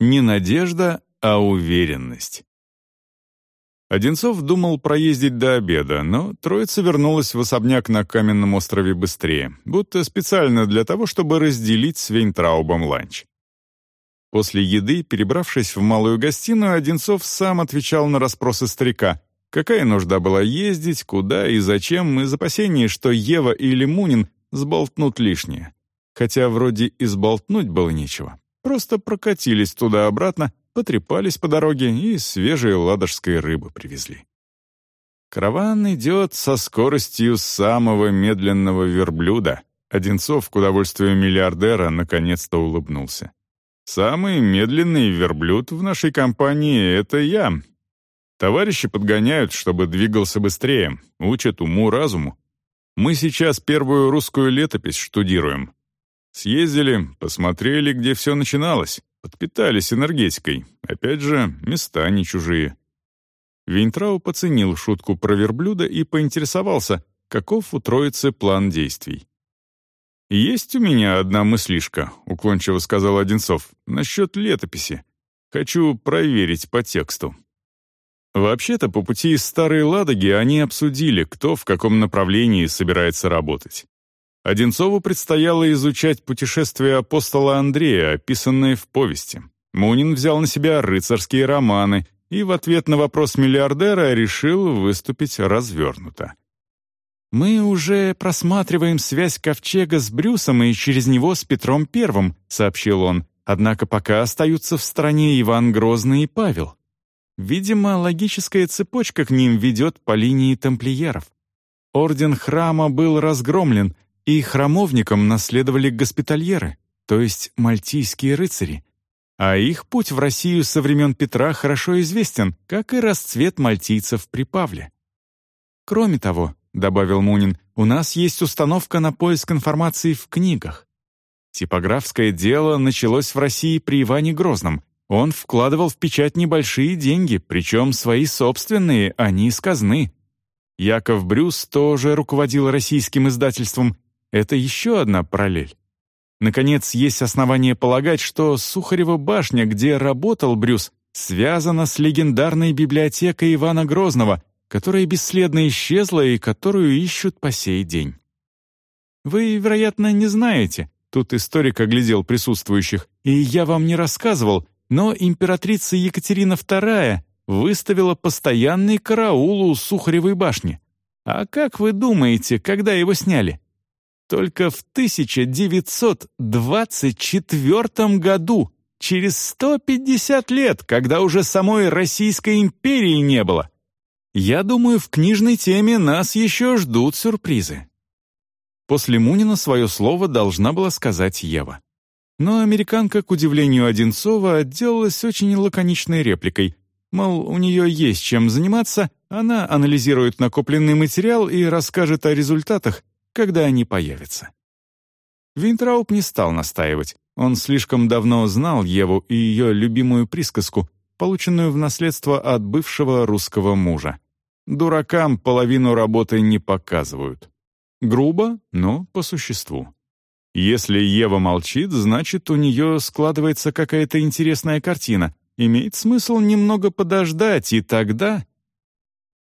Не надежда, а уверенность. Одинцов думал проездить до обеда, но троица вернулась в особняк на Каменном острове быстрее, будто специально для того, чтобы разделить с Вейнтраубом ланч. После еды, перебравшись в малую гостиную, Одинцов сам отвечал на расспросы старика. Какая нужда была ездить, куда и зачем, из опасений, что Ева или Мунин сболтнут лишнее. Хотя вроде и сболтнуть было нечего. Просто прокатились туда-обратно, потрепались по дороге и свежей ладожской рыбы привезли. Караван идет со скоростью самого медленного верблюда. Одинцов, к удовольствию миллиардера, наконец-то улыбнулся. Самый медленный верблюд в нашей компании — это я. Товарищи подгоняют, чтобы двигался быстрее, учат уму-разуму. Мы сейчас первую русскую летопись штудируем. Съездили, посмотрели, где все начиналось, подпитались энергетикой. Опять же, места не чужие. Вейнтрау поценил шутку про верблюда и поинтересовался, каков у троицы план действий. «Есть у меня одна мыслишка», — уклончиво сказал Одинцов, «насчет летописи. Хочу проверить по тексту». Вообще-то, по пути из Старой Ладоги они обсудили, кто в каком направлении собирается работать. Одинцову предстояло изучать путешествия апостола Андрея, описанные в повести. Мунин взял на себя рыцарские романы и в ответ на вопрос миллиардера решил выступить развернуто. «Мы уже просматриваем связь Ковчега с Брюсом и через него с Петром Первым», — сообщил он. «Однако пока остаются в стороне Иван Грозный и Павел. Видимо, логическая цепочка к ним ведет по линии тамплиеров. Орден храма был разгромлен, и храмовникам наследовали госпитальеры, то есть мальтийские рыцари. А их путь в Россию со времен Петра хорошо известен, как и расцвет мальтийцев при Павле. Кроме того, — добавил Мунин, — «у нас есть установка на поиск информации в книгах. Типографское дело началось в России при Иване Грозном. Он вкладывал в печать небольшие деньги, причем свои собственные, а не из казны. Яков Брюс тоже руководил российским издательством. Это еще одна параллель. Наконец, есть основания полагать, что Сухарева башня, где работал Брюс, связана с легендарной библиотекой Ивана Грозного, которая бесследно исчезла и которую ищут по сей день. Вы, вероятно, не знаете, тут историк оглядел присутствующих, и я вам не рассказывал, но императрица Екатерина II выставила постоянный караул у Сухаревой башни. А как вы думаете, когда его сняли? Только в 1924 году, через 150 лет, когда уже самой Российской империи не было. Я думаю, в книжной теме нас еще ждут сюрпризы. После Мунина свое слово должна была сказать Ева. Но американка, к удивлению Одинцова, отделалась очень лаконичной репликой. Мол, у нее есть чем заниматься, она анализирует накопленный материал и расскажет о результатах, когда они появятся. Винтрауп не стал настаивать. Он слишком давно знал Еву и ее любимую присказку, полученную в наследство от бывшего русского мужа. Дуракам половину работы не показывают. Грубо, но по существу. Если Ева молчит, значит, у нее складывается какая-то интересная картина. Имеет смысл немного подождать, и тогда...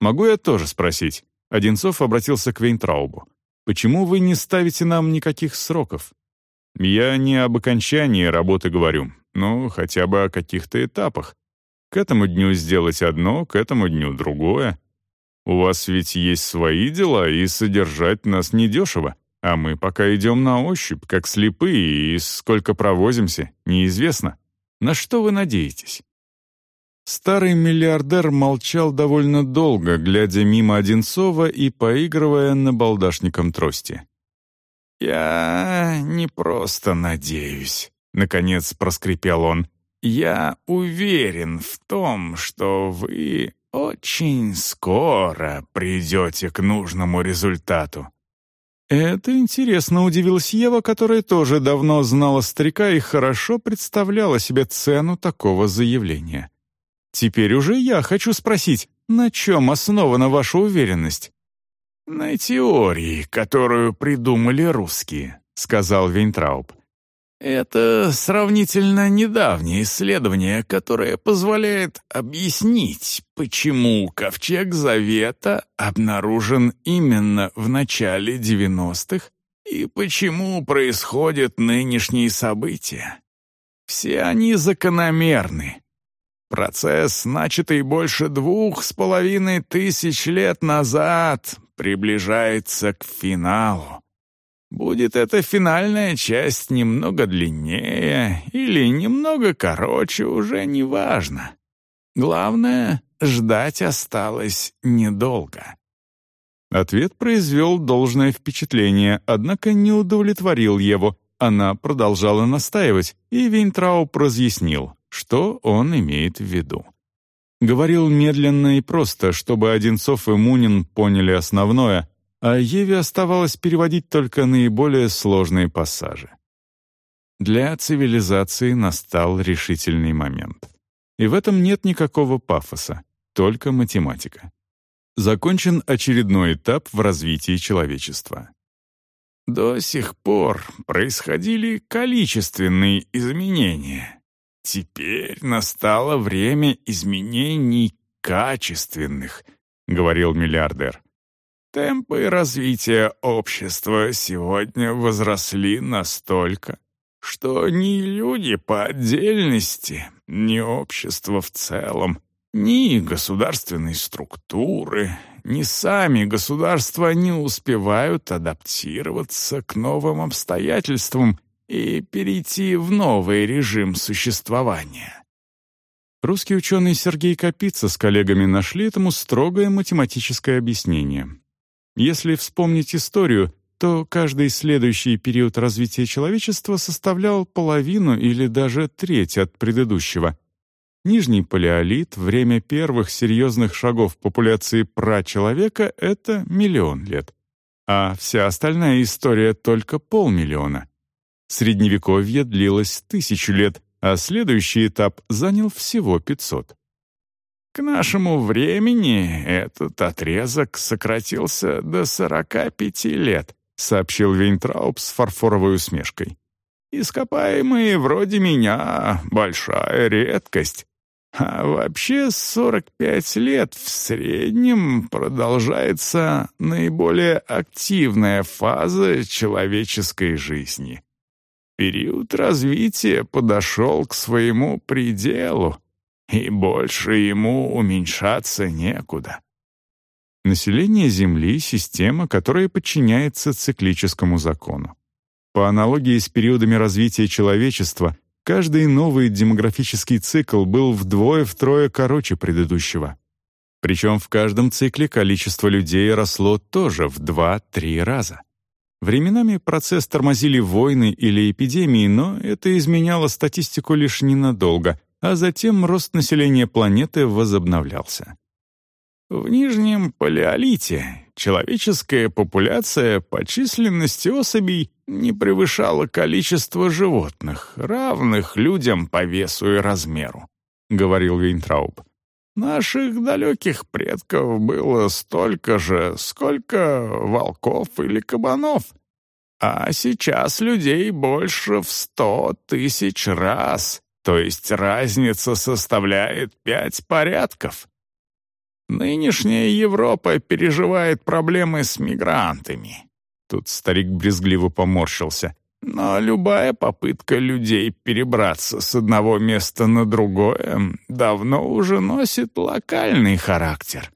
Могу я тоже спросить? Одинцов обратился к Вейнтраубу. Почему вы не ставите нам никаких сроков? Я не об окончании работы говорю, но хотя бы о каких-то этапах. К этому дню сделать одно, к этому дню другое. У вас ведь есть свои дела, и содержать нас недешево. А мы пока идем на ощупь, как слепые, и сколько провозимся, неизвестно. На что вы надеетесь?» Старый миллиардер молчал довольно долго, глядя мимо Одинцова и поигрывая на балдашником трости. «Я не просто надеюсь», — наконец проскрипел он. «Я уверен в том, что вы очень скоро придете к нужному результату». Это интересно, удивилась Ева, которая тоже давно знала старика и хорошо представляла себе цену такого заявления. Теперь уже я хочу спросить, на чем основана ваша уверенность? «На теории, которую придумали русские», — сказал Вейнтрауб. Это сравнительно недавнее исследование, которое позволяет объяснить, почему Ковчег Завета обнаружен именно в начале 90-х и почему происходят нынешние события. Все они закономерны. Процесс, начатый больше двух с половиной тысяч лет назад, приближается к финалу. Будет эта финальная часть немного длиннее или немного короче, уже не важно. Главное, ждать осталось недолго. Ответ произвел должное впечатление, однако не удовлетворил его. Она продолжала настаивать, и Вейнтрауп разъяснил, что он имеет в виду. Говорил медленно и просто, чтобы Одинцов и Мунин поняли основное, а Еве оставалось переводить только наиболее сложные пассажи. Для цивилизации настал решительный момент. И в этом нет никакого пафоса, только математика. Закончен очередной этап в развитии человечества. До сих пор происходили количественные изменения. Теперь настало время изменений качественных, говорил миллиардер. Темпы развития общества сегодня возросли настолько, что ни люди по отдельности, ни общество в целом, ни государственные структуры, ни сами государства не успевают адаптироваться к новым обстоятельствам и перейти в новый режим существования. Русский ученый Сергей Капица с коллегами нашли этому строгое математическое объяснение. Если вспомнить историю, то каждый следующий период развития человечества составлял половину или даже треть от предыдущего. Нижний палеолит, время первых серьезных шагов популяции прачеловека — это миллион лет. А вся остальная история — только полмиллиона. Средневековье длилось тысячу лет, а следующий этап занял всего 500. К нашему времени этот отрезок сократился до 45 лет, сообщил Вейнтрауб с фарфоровой усмешкой. Ископаемые вроде меня — большая редкость. А вообще 45 лет в среднем продолжается наиболее активная фаза человеческой жизни. Период развития подошел к своему пределу, и больше ему уменьшаться некуда. Население Земли — система, которая подчиняется циклическому закону. По аналогии с периодами развития человечества, каждый новый демографический цикл был вдвое-втрое короче предыдущего. Причем в каждом цикле количество людей росло тоже в 2-3 раза. Временами процесс тормозили войны или эпидемии, но это изменяло статистику лишь ненадолго — а затем рост населения планеты возобновлялся. В Нижнем Палеолите человеческая популяция по численности особей не превышала количество животных, равных людям по весу и размеру, — говорил Вейнтрауб. Наших далеких предков было столько же, сколько волков или кабанов. А сейчас людей больше в сто тысяч раз, то есть разница составляет пять порядков. Нынешняя Европа переживает проблемы с мигрантами. Тут старик брезгливо поморщился. Но любая попытка людей перебраться с одного места на другое давно уже носит локальный характер.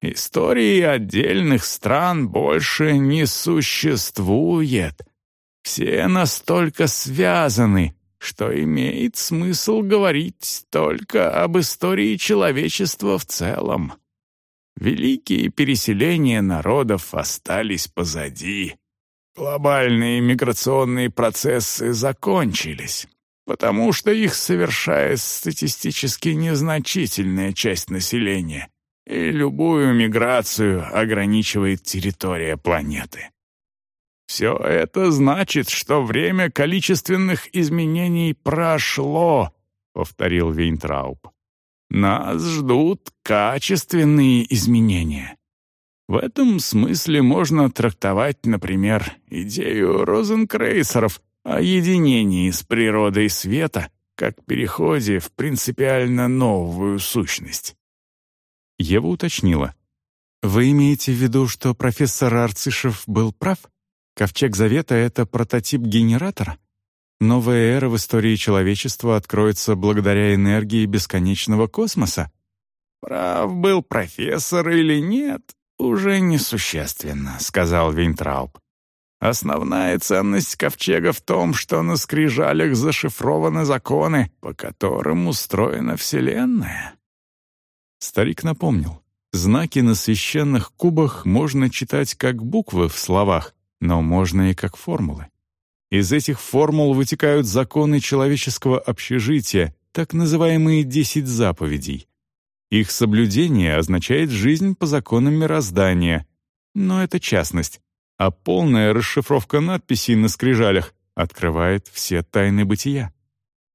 Истории отдельных стран больше не существует. Все настолько связаны, что имеет смысл говорить только об истории человечества в целом. Великие переселения народов остались позади. Глобальные миграционные процессы закончились, потому что их совершает статистически незначительная часть населения, и любую миграцию ограничивает территория планеты. Все это значит, что время количественных изменений прошло, повторил Вейнтрауб. Нас ждут качественные изменения. В этом смысле можно трактовать, например, идею розенкрейсеров о единении с природой света, как переходе в принципиально новую сущность. Ева уточнила. «Вы имеете в виду, что профессор Арцишев был прав? Ковчег Завета — это прототип генератора? Новая эра в истории человечества откроется благодаря энергии бесконечного космоса?» «Прав был профессор или нет, уже несущественно», — сказал Винтрауб. «Основная ценность ковчега в том, что на скрижалях зашифрованы законы, по которым устроена Вселенная». Старик напомнил. Знаки на священных кубах можно читать как буквы в словах, но можно и как формулы. Из этих формул вытекают законы человеческого общежития, так называемые «десять заповедей». Их соблюдение означает жизнь по законам мироздания, но это частность, а полная расшифровка надписей на скрижалях открывает все тайны бытия.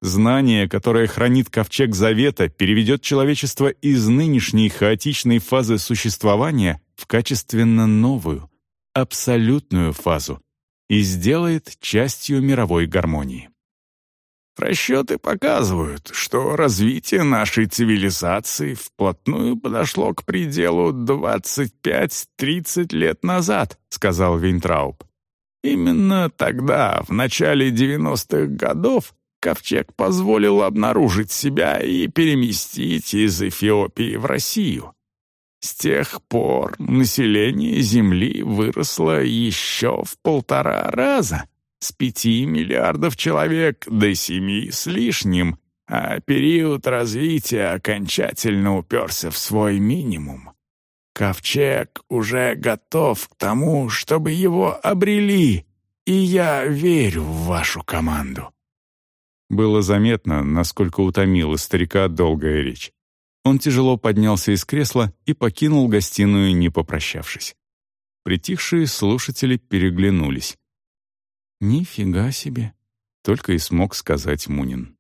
Знание, которое хранит ковчег Завета, переведет человечество из нынешней хаотичной фазы существования в качественно новую, абсолютную фазу и сделает частью мировой гармонии. Расчеты показывают, что развитие нашей цивилизации вплотную подошло к пределу 25-30 лет назад, сказал Винтрауб. Именно тогда, в начале 90-х годов, ковчег позволил обнаружить себя и переместить из Эфиопии в Россию. С тех пор население Земли выросло еще в полтора раза, с пяти миллиардов человек до семи с лишним, а период развития окончательно уперся в свой минимум. Ковчег уже готов к тому, чтобы его обрели, и я верю в вашу команду. Было заметно, насколько утомила старика долгая речь. Он тяжело поднялся из кресла и покинул гостиную, не попрощавшись. Притихшие слушатели переглянулись. «Нифига себе!» — только и смог сказать Мунин.